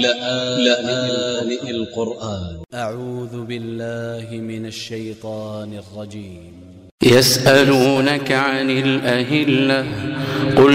لآن القرآن. أ ع و ذ ب ا ل ل ه من ا ل ش ي ط ا ن ا ل ج ي م يسألونك عن الأهلة قل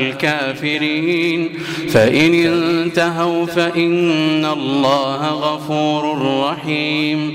الكافرين. فإن انتهوا فإن الله غفور رحيم.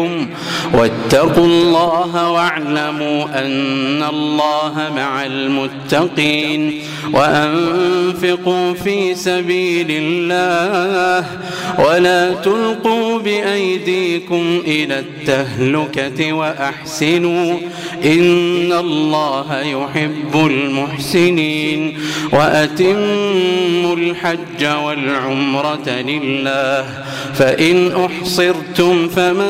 واتقوا الله واعلموا أن الله مع المتقين وأنفقوا في سبيل الله ولا تلقوا بأيديكم إلى التهلكة وأحسنوا إن الله يحب المحسنين وأتموا الحج والعمرة لله فإن أحصرتم فما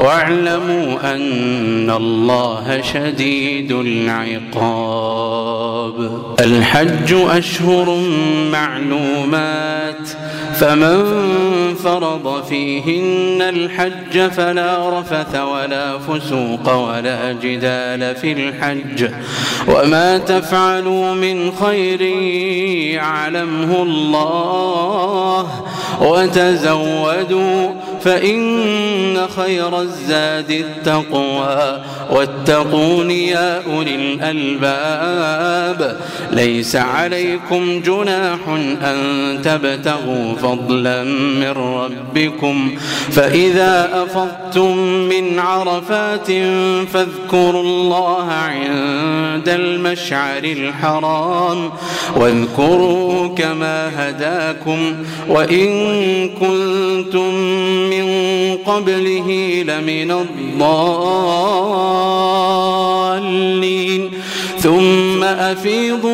واعلموا أن الله شديد العقاب. الحج أشهر معلومات. فمن فرض فيهن الحج فلا رفث ولا فسوق ولا جدال في الحج. وما تفعلوا من خير يعلمه الله. وتزودوا فإن خير الزاد التقوى واتقون يا أولي الألباب. ليس عليكم جناح أن تبتغوا فضلا من ربكم. فإذا أفضتم من عرفات فاذكروا الله عند المشعر الحرام واذكروا كما هداكم. وإن كنتم من قبله لمن الضالين. ثم أفيضوا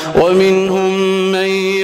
ومنهم من